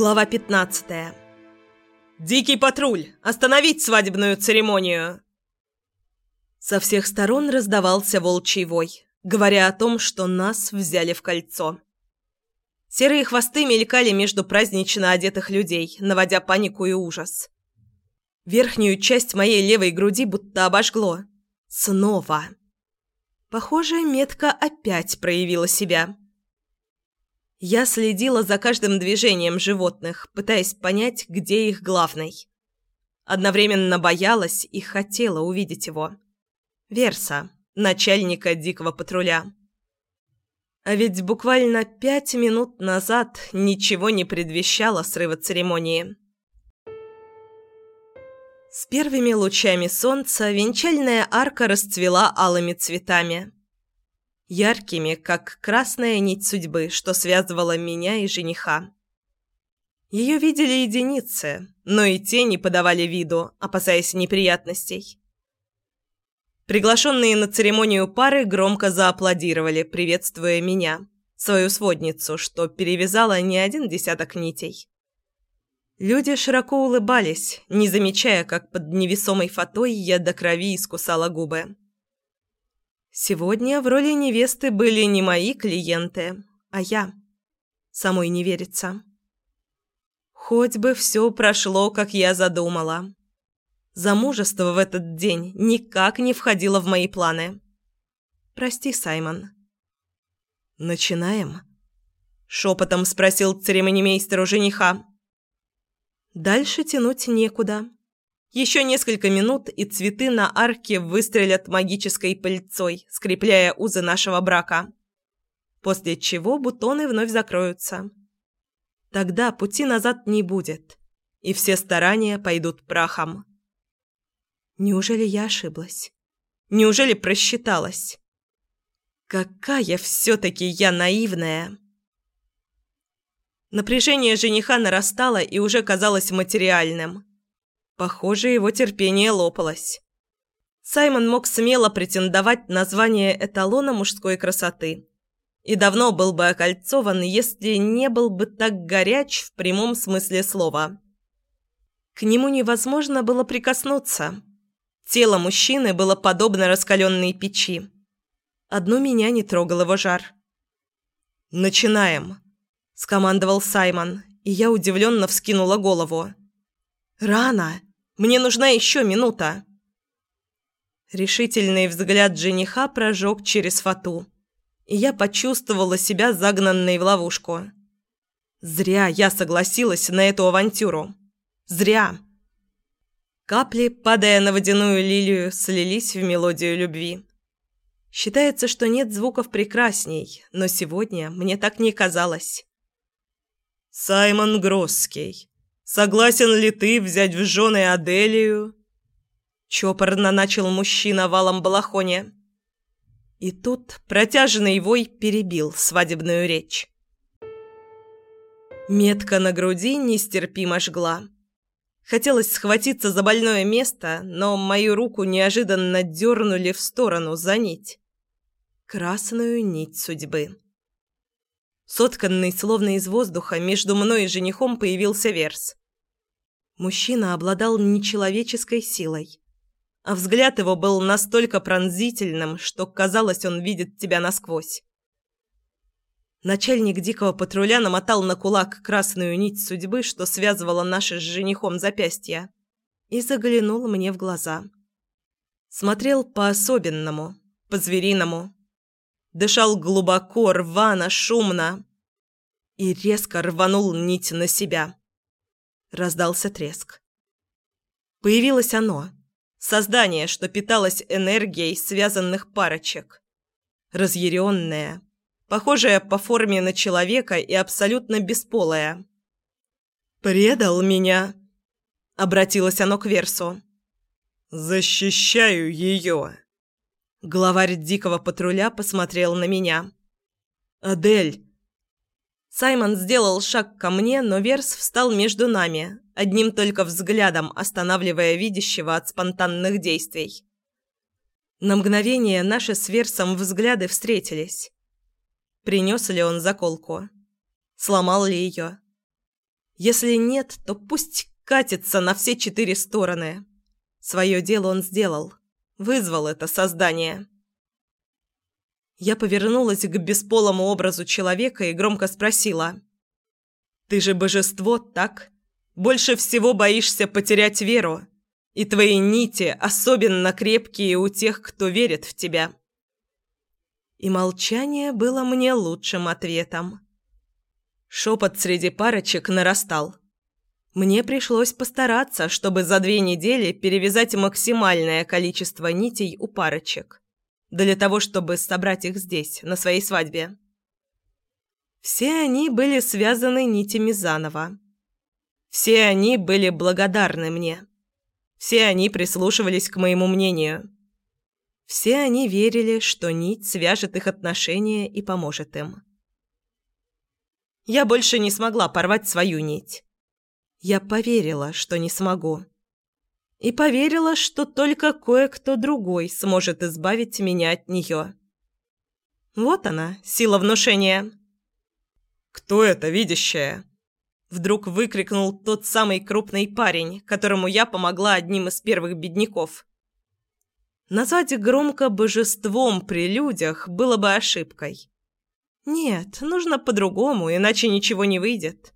Глава 15. «Дикий патруль! Остановить свадебную церемонию!» Со всех сторон раздавался волчий вой, говоря о том, что нас взяли в кольцо. Серые хвосты мелькали между празднично одетых людей, наводя панику и ужас. Верхнюю часть моей левой груди будто обожгло. Снова. Похоже, метка опять проявила себя. Я следила за каждым движением животных, пытаясь понять, где их главный. Одновременно боялась и хотела увидеть его. Верса, начальника дикого патруля. А ведь буквально пять минут назад ничего не предвещало срыва церемонии. С первыми лучами солнца венчальная арка расцвела алыми цветами яркими, как красная нить судьбы, что связывала меня и жениха. Ее видели единицы, но и те не подавали виду, опасаясь неприятностей. Приглашенные на церемонию пары громко зааплодировали, приветствуя меня, свою сводницу, что перевязала не один десяток нитей. Люди широко улыбались, не замечая, как под невесомой фатой я до крови искусала губы. Сегодня в роли невесты были не мои клиенты, а я. Самой не верится. Хоть бы все прошло, как я задумала. Замужество в этот день никак не входило в мои планы. Прости, Саймон. «Начинаем?» — шепотом спросил церемонимейстер у жениха. Дальше тянуть некуда. Еще несколько минут, и цветы на арке выстрелят магической пыльцой, скрепляя узы нашего брака. После чего бутоны вновь закроются. Тогда пути назад не будет, и все старания пойдут прахом. Неужели я ошиблась? Неужели просчиталась? Какая все-таки я наивная! Напряжение жениха нарастало и уже казалось материальным – Похоже, его терпение лопалось. Саймон мог смело претендовать на звание эталона мужской красоты. И давно был бы окольцован, если не был бы так горяч в прямом смысле слова. К нему невозможно было прикоснуться. Тело мужчины было подобно раскаленной печи. Одну меня не трогал его жар. «Начинаем», – скомандовал Саймон, и я удивленно вскинула голову. «Рано!» Мне нужна еще минута!» Решительный взгляд жениха прожег через фату, и я почувствовала себя загнанной в ловушку. Зря я согласилась на эту авантюру. Зря. Капли, падая на водяную лилию, слились в мелодию любви. Считается, что нет звуков прекрасней, но сегодня мне так не казалось. «Саймон Гросский», Согласен ли ты взять в жены Аделию?» Чопорно начал мужчина в алом балахоне. И тут протяжный вой перебил свадебную речь. Метка на груди нестерпимо жгла. Хотелось схватиться за больное место, но мою руку неожиданно дернули в сторону за нить. Красную нить судьбы. Сотканный словно из воздуха, между мной и женихом появился верс. Мужчина обладал нечеловеческой силой. А взгляд его был настолько пронзительным, что казалось, он видит тебя насквозь. Начальник дикого патруля намотал на кулак красную нить судьбы, что связывала наши с женихом запястья, и заглянул мне в глаза. Смотрел по-особенному, по-звериному. Дышал глубоко, рвано, шумно. И резко рванул нить на себя. Раздался треск. Появилось оно. Создание, что питалось энергией связанных парочек. Разъяренное, похожее по форме на человека и абсолютно бесполое. «Предал меня!» — обратилось оно к Версу. «Защищаю ее!» Главарь дикого патруля посмотрел на меня. «Адель, Саймон сделал шаг ко мне, но Верс встал между нами, одним только взглядом останавливая видящего от спонтанных действий. На мгновение наши с Версом взгляды встретились. Принес ли он заколку? Сломал ли ее? Если нет, то пусть катится на все четыре стороны. Свое дело он сделал. Вызвал это создание. Я повернулась к бесполому образу человека и громко спросила. «Ты же божество, так? Больше всего боишься потерять веру. И твои нити особенно крепкие у тех, кто верит в тебя». И молчание было мне лучшим ответом. Шепот среди парочек нарастал. Мне пришлось постараться, чтобы за две недели перевязать максимальное количество нитей у парочек. Для того, чтобы собрать их здесь, на своей свадьбе. Все они были связаны нитями заново. Все они были благодарны мне. Все они прислушивались к моему мнению. Все они верили, что нить свяжет их отношения и поможет им. Я больше не смогла порвать свою нить. Я поверила, что не смогу. И поверила, что только кое-кто другой сможет избавить меня от нее. Вот она, сила внушения. «Кто это видящая?» Вдруг выкрикнул тот самый крупный парень, которому я помогла одним из первых бедняков. Назвать громко божеством при людях было бы ошибкой. Нет, нужно по-другому, иначе ничего не выйдет.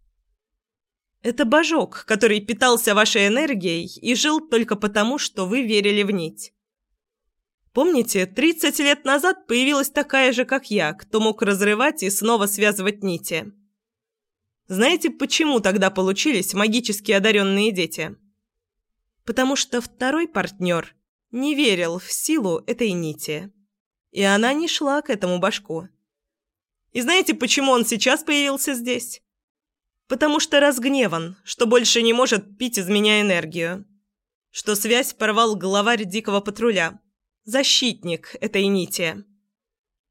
Это божок, который питался вашей энергией и жил только потому, что вы верили в нить. Помните, 30 лет назад появилась такая же, как я, кто мог разрывать и снова связывать нити. Знаете, почему тогда получились магически одаренные дети? Потому что второй партнер не верил в силу этой нити. И она не шла к этому башку. И знаете, почему он сейчас появился здесь? Потому что разгневан, что больше не может пить из меня энергию. Что связь порвал главарь дикого патруля. Защитник этой нити.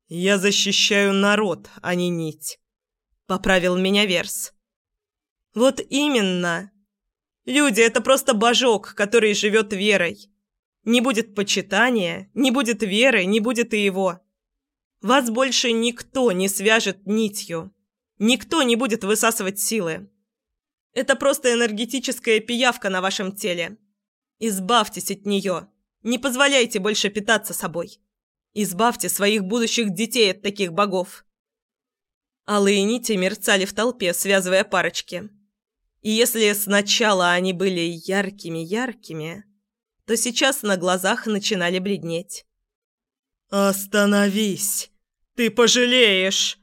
«Я защищаю народ, а не нить», — поправил меня Верс. «Вот именно. Люди — это просто божок, который живет верой. Не будет почитания, не будет веры, не будет и его. Вас больше никто не свяжет нитью. Никто не будет высасывать силы. Это просто энергетическая пиявка на вашем теле. Избавьтесь от нее. Не позволяйте больше питаться собой. Избавьте своих будущих детей от таких богов. Алые нити мерцали в толпе, связывая парочки. И если сначала они были яркими-яркими, то сейчас на глазах начинали бледнеть. «Остановись!» «Ты пожалеешь!» —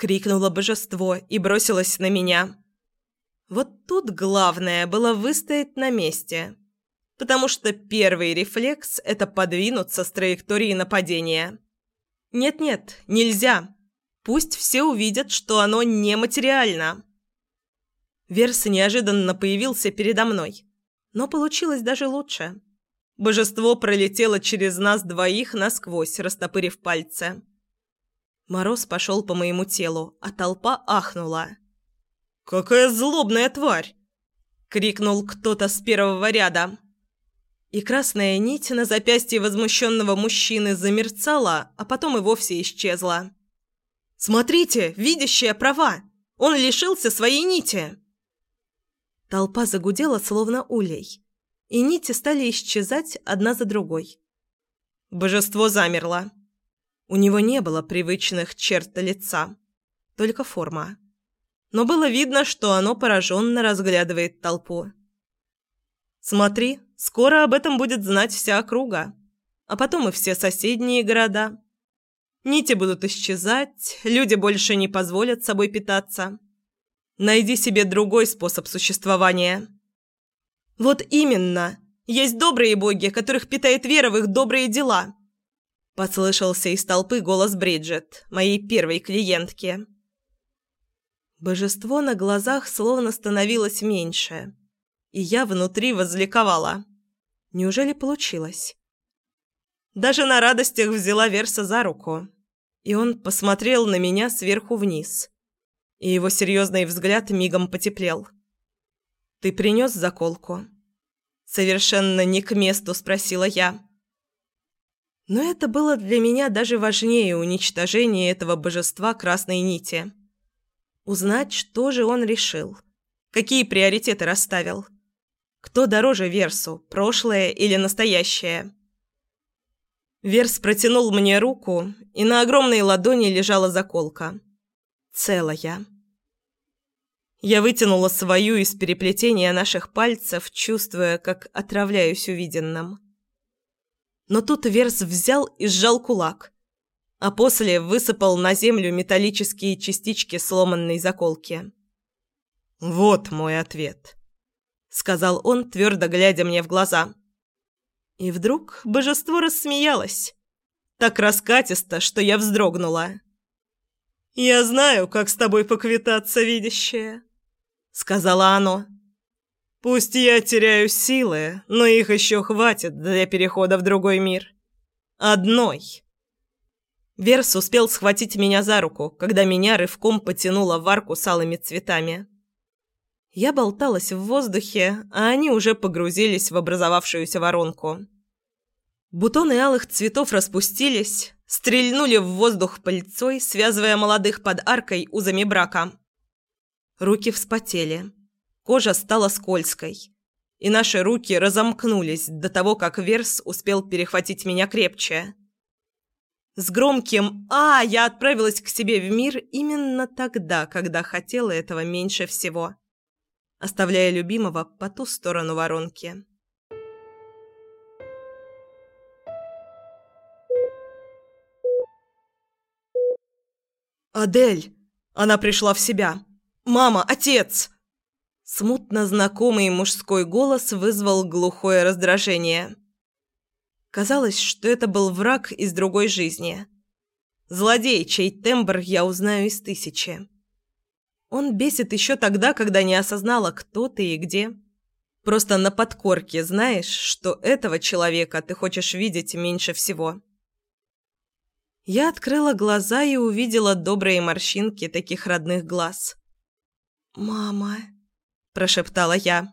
крикнуло божество и бросилось на меня. Вот тут главное было выстоять на месте, потому что первый рефлекс — это подвинуться с траектории нападения. «Нет-нет, нельзя. Пусть все увидят, что оно нематериально». Верс неожиданно появился передо мной, но получилось даже лучше. Божество пролетело через нас двоих насквозь, растопырив пальцы. Мороз пошел по моему телу, а толпа ахнула. «Какая злобная тварь!» — крикнул кто-то с первого ряда. И красная нить на запястье возмущенного мужчины замерцала, а потом и вовсе исчезла. «Смотрите, видящая права! Он лишился своей нити!» Толпа загудела, словно улей, и нити стали исчезать одна за другой. Божество замерло. У него не было привычных черт лица, только форма. Но было видно, что оно пораженно разглядывает толпу. «Смотри, скоро об этом будет знать вся округа, а потом и все соседние города. Нити будут исчезать, люди больше не позволят собой питаться. Найди себе другой способ существования». «Вот именно! Есть добрые боги, которых питает вера в их добрые дела!» Послышался из толпы голос Бриджит, моей первой клиентки. Божество на глазах словно становилось меньше, и я внутри возликовала. Неужели получилось? Даже на радостях взяла Верса за руку, и он посмотрел на меня сверху вниз, и его серьезный взгляд мигом потеплел. «Ты принес заколку?» Совершенно не к месту спросила я. Но это было для меня даже важнее уничтожения этого божества красной нити. Узнать, что же он решил. Какие приоритеты расставил? Кто дороже Версу, прошлое или настоящее? Верс протянул мне руку, и на огромной ладони лежала заколка. Целая. Я вытянула свою из переплетения наших пальцев, чувствуя, как отравляюсь увиденным. Но тут Верс взял и сжал кулак, а после высыпал на землю металлические частички сломанной заколки. «Вот мой ответ», — сказал он, твердо глядя мне в глаза. И вдруг божество рассмеялось. Так раскатисто, что я вздрогнула. «Я знаю, как с тобой поквитаться, видящее», — сказала оно. «Пусть я теряю силы, но их еще хватит для перехода в другой мир. Одной». Верс успел схватить меня за руку, когда меня рывком потянуло в арку с алыми цветами. Я болталась в воздухе, а они уже погрузились в образовавшуюся воронку. Бутоны алых цветов распустились, стрельнули в воздух пыльцой, связывая молодых под аркой узами брака. Руки вспотели. Кожа стала скользкой. И наши руки разомкнулись до того, как Верс успел перехватить меня крепче. С громким «А!» я отправилась к себе в мир именно тогда, когда хотела этого меньше всего оставляя любимого по ту сторону воронки. «Адель!» Она пришла в себя. «Мама! Отец!» Смутно знакомый мужской голос вызвал глухое раздражение. Казалось, что это был враг из другой жизни. Злодей, чей тембр я узнаю из тысячи. Он бесит еще тогда, когда не осознала, кто ты и где. Просто на подкорке знаешь, что этого человека ты хочешь видеть меньше всего. Я открыла глаза и увидела добрые морщинки таких родных глаз. «Мама», – прошептала я.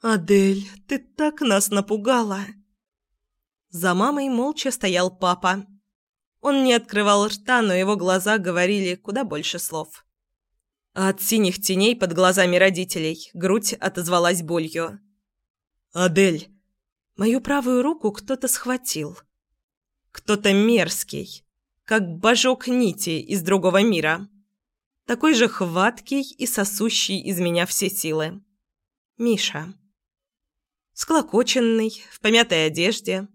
«Адель, ты так нас напугала!» За мамой молча стоял папа. Он не открывал рта, но его глаза говорили куда больше слов а от синих теней под глазами родителей грудь отозвалась болью. «Адель!» Мою правую руку кто-то схватил. Кто-то мерзкий, как божок нити из другого мира. Такой же хваткий и сосущий из меня все силы. Миша. Склокоченный, в помятой одежде.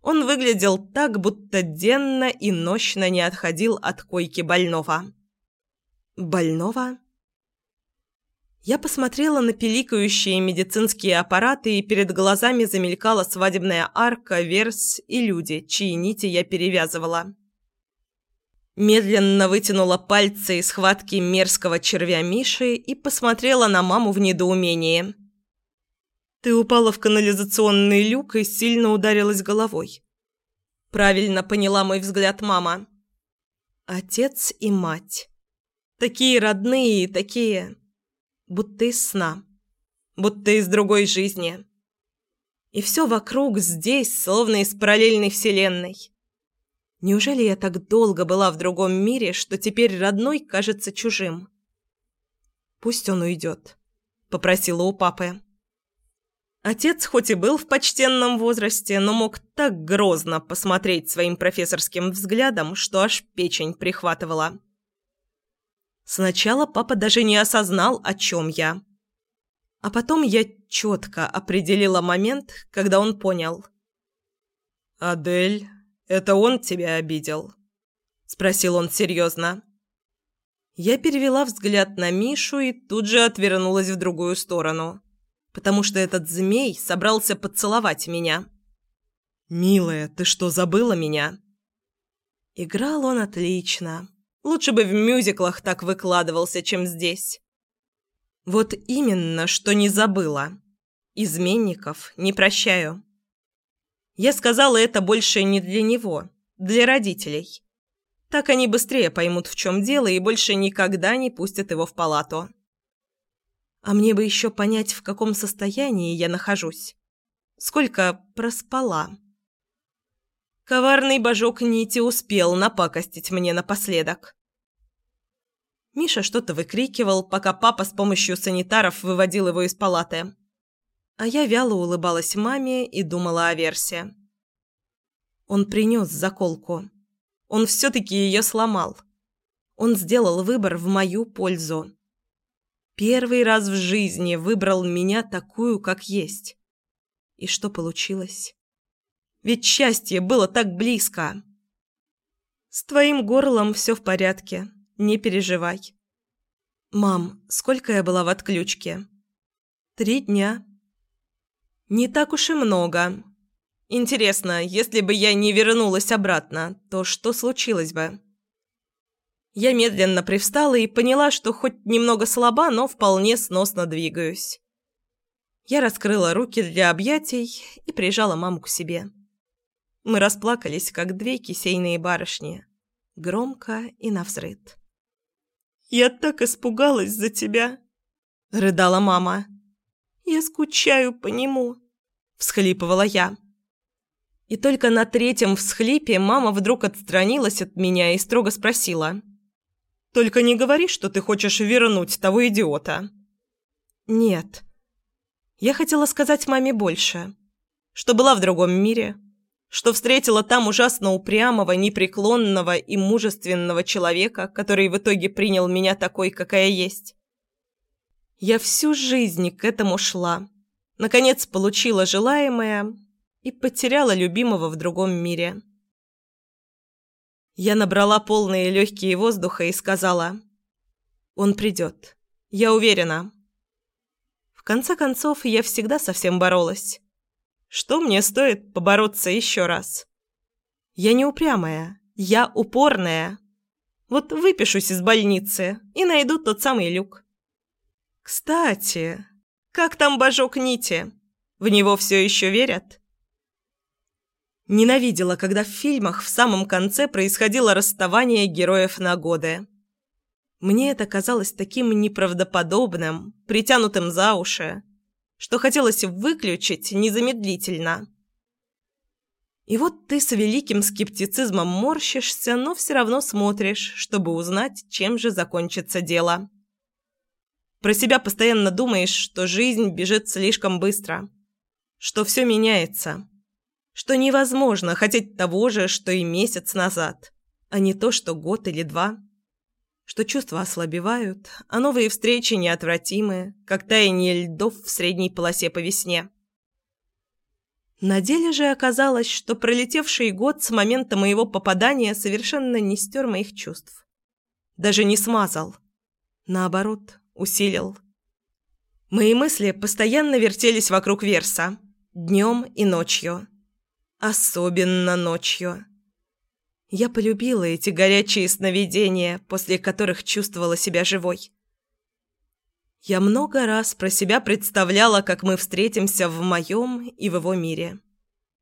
Он выглядел так, будто денно и нощно не отходил от койки больного. Больного? Я посмотрела на пиликающие медицинские аппараты, и перед глазами замелькала свадебная арка, верс и люди, чьи нити я перевязывала. Медленно вытянула пальцы из схватки мерзкого червя Миши и посмотрела на маму в недоумении. «Ты упала в канализационный люк и сильно ударилась головой». Правильно поняла мой взгляд мама. Отец и мать. Такие родные и такие... Будто из сна. Будто из другой жизни. И все вокруг здесь, словно из параллельной вселенной. Неужели я так долго была в другом мире, что теперь родной кажется чужим? «Пусть он уйдет», — попросила у папы. Отец хоть и был в почтенном возрасте, но мог так грозно посмотреть своим профессорским взглядом, что аж печень прихватывала. Сначала папа даже не осознал, о чем я. А потом я четко определила момент, когда он понял. «Адель, это он тебя обидел?» – спросил он серьезно. Я перевела взгляд на Мишу и тут же отвернулась в другую сторону, потому что этот змей собрался поцеловать меня. «Милая, ты что, забыла меня?» Играл он отлично. Лучше бы в мюзиклах так выкладывался, чем здесь. Вот именно, что не забыла. Изменников не прощаю. Я сказала это больше не для него, для родителей. Так они быстрее поймут, в чем дело, и больше никогда не пустят его в палату. А мне бы еще понять, в каком состоянии я нахожусь. Сколько проспала. Коварный божок нити успел напакостить мне напоследок. Миша что-то выкрикивал, пока папа с помощью санитаров выводил его из палаты. А я вяло улыбалась маме и думала о Версе. Он принес заколку. Он все-таки ее сломал. Он сделал выбор в мою пользу. Первый раз в жизни выбрал меня такую, как есть. И что получилось? Ведь счастье было так близко. С твоим горлом все в порядке. Не переживай. Мам, сколько я была в отключке? Три дня. Не так уж и много. Интересно, если бы я не вернулась обратно, то что случилось бы? Я медленно привстала и поняла, что хоть немного слаба, но вполне сносно двигаюсь. Я раскрыла руки для объятий и прижала маму к себе. Мы расплакались, как две кисейные барышни. Громко и навзрыд. «Я так испугалась за тебя!» — рыдала мама. «Я скучаю по нему!» — всхлипывала я. И только на третьем всхлипе мама вдруг отстранилась от меня и строго спросила. «Только не говори, что ты хочешь вернуть того идиота». «Нет». Я хотела сказать маме больше. Что была в другом мире, что встретила там ужасно упрямого, непреклонного и мужественного человека, который в итоге принял меня такой, какая есть. Я всю жизнь к этому шла. Наконец получила желаемое и потеряла любимого в другом мире. Я набрала полные легкие воздуха и сказала «Он придет. Я уверена». В конце концов, я всегда совсем боролась. Что мне стоит побороться еще раз? Я не упрямая, я упорная. Вот выпишусь из больницы и найду тот самый люк. Кстати, как там божок нити? В него все еще верят? Ненавидела, когда в фильмах в самом конце происходило расставание героев на годы. Мне это казалось таким неправдоподобным, притянутым за уши что хотелось выключить незамедлительно. И вот ты с великим скептицизмом морщишься, но все равно смотришь, чтобы узнать, чем же закончится дело. Про себя постоянно думаешь, что жизнь бежит слишком быстро, что все меняется, что невозможно хотеть того же, что и месяц назад, а не то, что год или два что чувства ослабевают, а новые встречи неотвратимы, как таяние льдов в средней полосе по весне. На деле же оказалось, что пролетевший год с момента моего попадания совершенно не стер моих чувств. Даже не смазал. Наоборот, усилил. Мои мысли постоянно вертелись вокруг Верса. Днем и ночью. Особенно ночью. Я полюбила эти горячие сновидения, после которых чувствовала себя живой. Я много раз про себя представляла, как мы встретимся в моем и в его мире.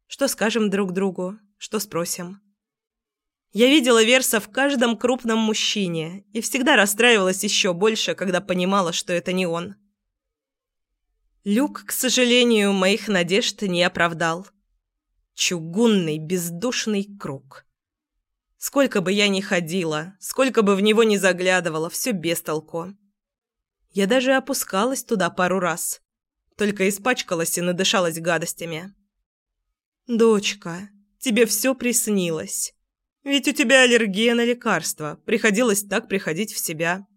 Что скажем друг другу, что спросим. Я видела Верса в каждом крупном мужчине и всегда расстраивалась еще больше, когда понимала, что это не он. Люк, к сожалению, моих надежд не оправдал. Чугунный бездушный круг. Сколько бы я ни ходила, сколько бы в него ни заглядывала, все без толку. Я даже опускалась туда пару раз. Только испачкалась и надышалась гадостями. «Дочка, тебе все приснилось. Ведь у тебя аллергия на лекарства. Приходилось так приходить в себя.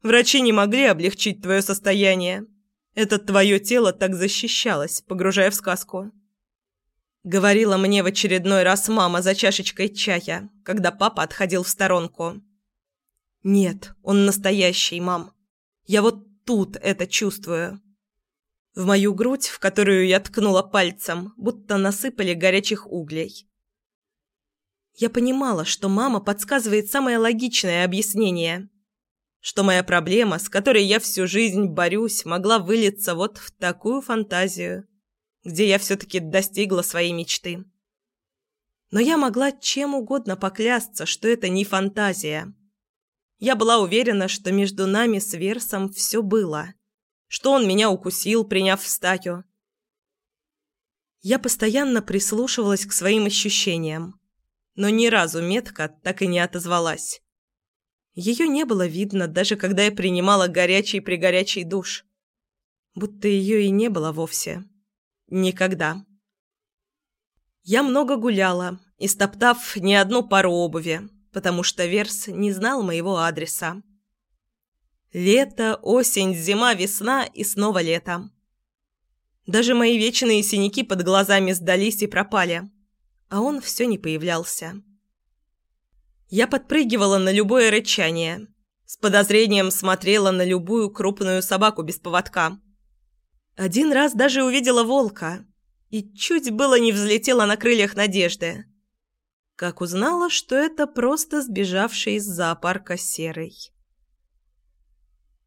Врачи не могли облегчить твое состояние. Это твое тело так защищалось, погружая в сказку. Говорила мне в очередной раз мама за чашечкой чая, когда папа отходил в сторонку. «Нет, он настоящий, мам. Я вот тут это чувствую». В мою грудь, в которую я ткнула пальцем, будто насыпали горячих углей. Я понимала, что мама подсказывает самое логичное объяснение. Что моя проблема, с которой я всю жизнь борюсь, могла вылиться вот в такую фантазию где я все-таки достигла своей мечты. Но я могла чем угодно поклясться, что это не фантазия. Я была уверена, что между нами с Версом все было, что он меня укусил, приняв в статью. Я постоянно прислушивалась к своим ощущениям, но ни разу метка так и не отозвалась. Ее не было видно, даже когда я принимала горячий-пригорячий душ. Будто ее и не было вовсе. Никогда. Я много гуляла, истоптав не одну пару обуви, потому что Верс не знал моего адреса. Лето, осень, зима, весна и снова лето. Даже мои вечные синяки под глазами сдались и пропали, а он все не появлялся. Я подпрыгивала на любое рычание, с подозрением смотрела на любую крупную собаку без поводка. Один раз даже увидела волка и чуть было не взлетела на крыльях надежды. Как узнала, что это просто сбежавший из зоопарка серый.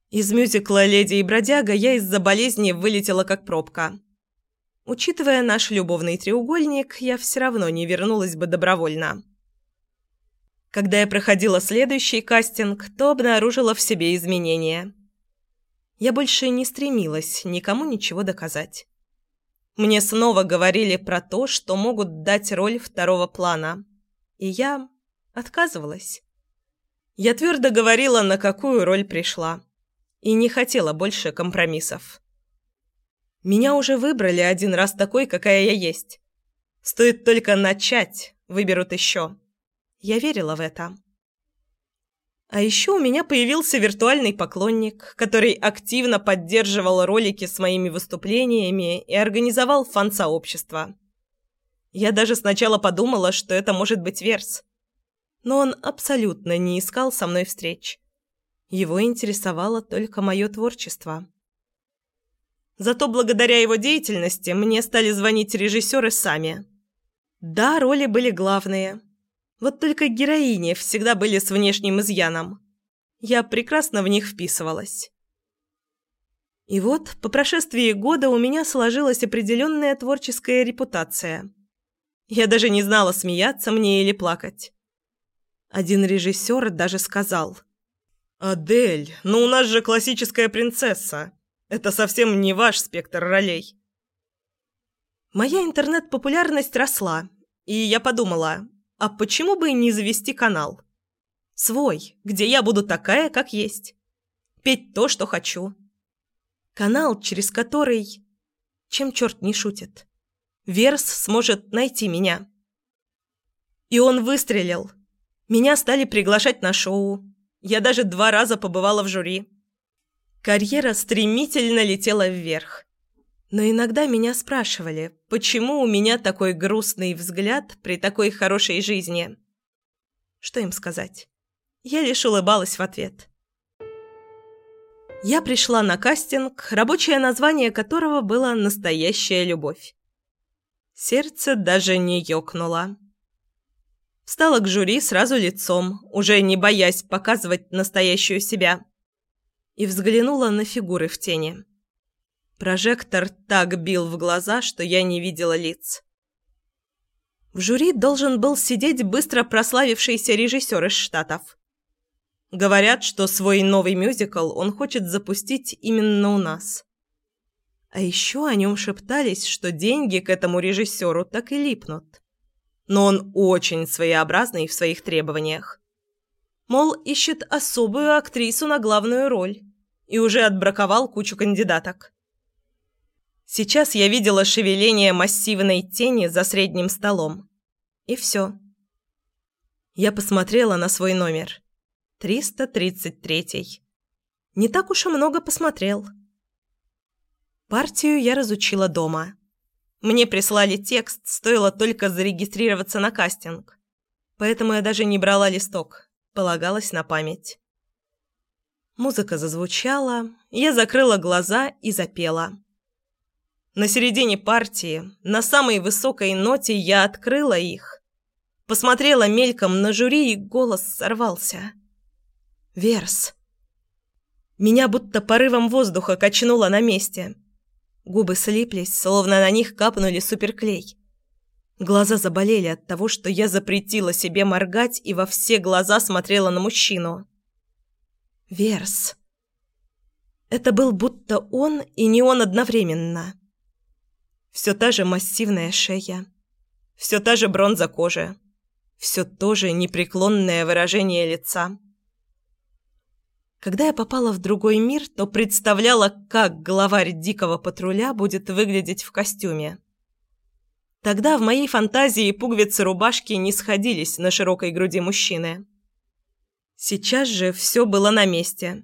Из мюзикла «Леди и бродяга» я из-за болезни вылетела как пробка. Учитывая наш любовный треугольник, я все равно не вернулась бы добровольно. Когда я проходила следующий кастинг, то обнаружила в себе изменения. Я больше не стремилась никому ничего доказать. Мне снова говорили про то, что могут дать роль второго плана. И я отказывалась. Я твердо говорила, на какую роль пришла и не хотела больше компромиссов. Меня уже выбрали один раз такой, какая я есть. Стоит только начать, выберут еще. Я верила в это. А еще у меня появился виртуальный поклонник, который активно поддерживал ролики с моими выступлениями и организовал фан-сообщество. Я даже сначала подумала, что это может быть Верс. Но он абсолютно не искал со мной встреч. Его интересовало только мое творчество. Зато благодаря его деятельности мне стали звонить режиссеры сами. Да, роли были главные. Вот только героини всегда были с внешним изъяном. Я прекрасно в них вписывалась. И вот, по прошествии года у меня сложилась определенная творческая репутация. Я даже не знала, смеяться мне или плакать. Один режиссер даже сказал – «Адель, ну у нас же классическая принцесса. Это совсем не ваш спектр ролей». Моя интернет-популярность росла, и я подумала, а почему бы не завести канал? Свой, где я буду такая, как есть. Петь то, что хочу. Канал, через который... Чем черт не шутит. Верс сможет найти меня. И он выстрелил. Меня стали приглашать на шоу. Я даже два раза побывала в жюри. Карьера стремительно летела вверх. Но иногда меня спрашивали, почему у меня такой грустный взгляд при такой хорошей жизни. Что им сказать? Я лишь улыбалась в ответ. Я пришла на кастинг, рабочее название которого было «Настоящая любовь». Сердце даже не ёкнуло. Встала к жюри сразу лицом, уже не боясь показывать настоящую себя. И взглянула на фигуры в тени. Прожектор так бил в глаза, что я не видела лиц. В жюри должен был сидеть быстро прославившийся режиссер из Штатов. Говорят, что свой новый мюзикл он хочет запустить именно у нас. А еще о нем шептались, что деньги к этому режиссеру так и липнут но он очень своеобразный в своих требованиях. Мол, ищет особую актрису на главную роль и уже отбраковал кучу кандидаток. Сейчас я видела шевеление массивной тени за средним столом. И все. Я посмотрела на свой номер. 333. Не так уж и много посмотрел. Партию я разучила дома. Мне прислали текст, стоило только зарегистрироваться на кастинг. Поэтому я даже не брала листок, полагалась на память. Музыка зазвучала, я закрыла глаза и запела. На середине партии, на самой высокой ноте я открыла их. Посмотрела мельком на жюри, и голос сорвался. «Верс». Меня будто порывом воздуха качнуло на месте. Губы слиплись, словно на них капнули суперклей. Глаза заболели от того, что я запретила себе моргать и во все глаза смотрела на мужчину. Верс. Это был будто он и не он одновременно. Все та же массивная шея, все та же бронза кожи, все то же непреклонное выражение лица. Когда я попала в другой мир, то представляла, как главарь дикого патруля будет выглядеть в костюме. Тогда в моей фантазии пуговицы рубашки не сходились на широкой груди мужчины. Сейчас же все было на месте.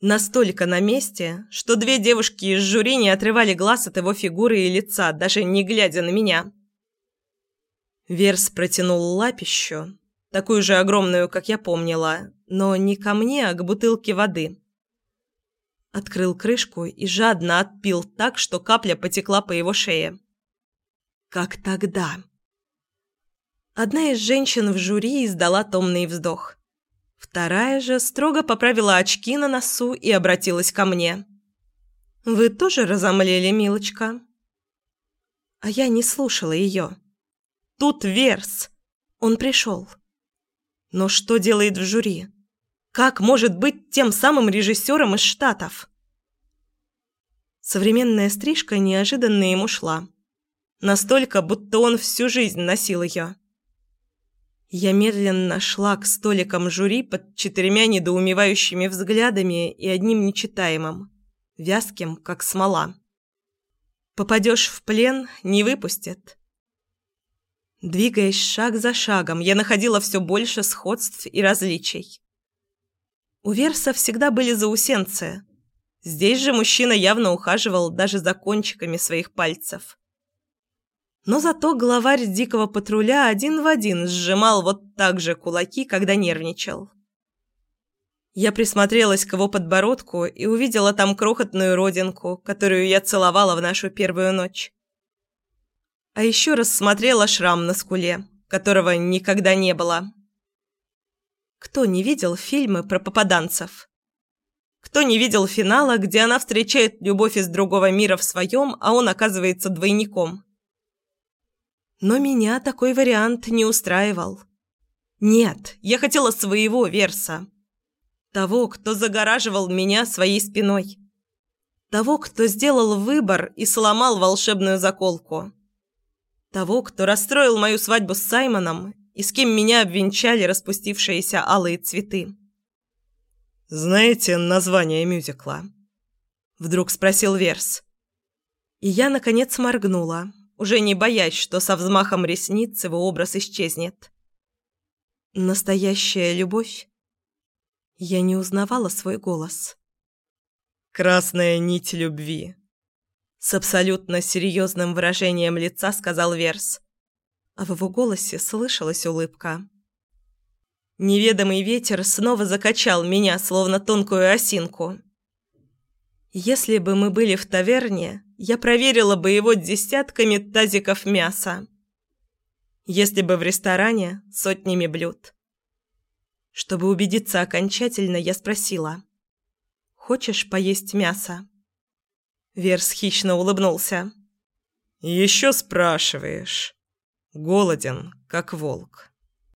Настолько на месте, что две девушки из жюри не отрывали глаз от его фигуры и лица, даже не глядя на меня. Верс протянул лапищу, такую же огромную, как я помнила, но не ко мне, а к бутылке воды. Открыл крышку и жадно отпил так, что капля потекла по его шее. Как тогда. Одна из женщин в жюри издала томный вздох. Вторая же строго поправила очки на носу и обратилась ко мне. «Вы тоже разомлели, милочка?» А я не слушала ее. Тут Верс. Он пришел. Но что делает в жюри? Как может быть тем самым режиссером из Штатов? Современная стрижка неожиданно ему шла. Настолько, будто он всю жизнь носил ее. Я медленно шла к столикам жюри под четырьмя недоумевающими взглядами и одним нечитаемым, вязким, как смола. Попадешь в плен – не выпустят. Двигаясь шаг за шагом, я находила все больше сходств и различий. У Верса всегда были заусенцы. Здесь же мужчина явно ухаживал даже за кончиками своих пальцев. Но зато главарь дикого патруля один в один сжимал вот так же кулаки, когда нервничал. Я присмотрелась к его подбородку и увидела там крохотную родинку, которую я целовала в нашу первую ночь. А еще рассмотрела шрам на скуле, которого никогда не было. Кто не видел фильмы про попаданцев? Кто не видел финала, где она встречает любовь из другого мира в своем, а он оказывается двойником? Но меня такой вариант не устраивал. Нет, я хотела своего Верса. Того, кто загораживал меня своей спиной. Того, кто сделал выбор и сломал волшебную заколку. Того, кто расстроил мою свадьбу с Саймоном и с кем меня обвенчали распустившиеся алые цветы. «Знаете название мюзикла?» Вдруг спросил Верс. И я, наконец, моргнула, уже не боясь, что со взмахом ресниц его образ исчезнет. Настоящая любовь? Я не узнавала свой голос. «Красная нить любви», — с абсолютно серьезным выражением лица сказал Верс, а в его голосе слышалась улыбка. Неведомый ветер снова закачал меня, словно тонкую осинку. Если бы мы были в таверне, я проверила бы его десятками тазиков мяса. Если бы в ресторане – сотнями блюд. Чтобы убедиться окончательно, я спросила. «Хочешь поесть мясо?» Верс хищно улыбнулся. «Еще спрашиваешь. Голоден, как волк».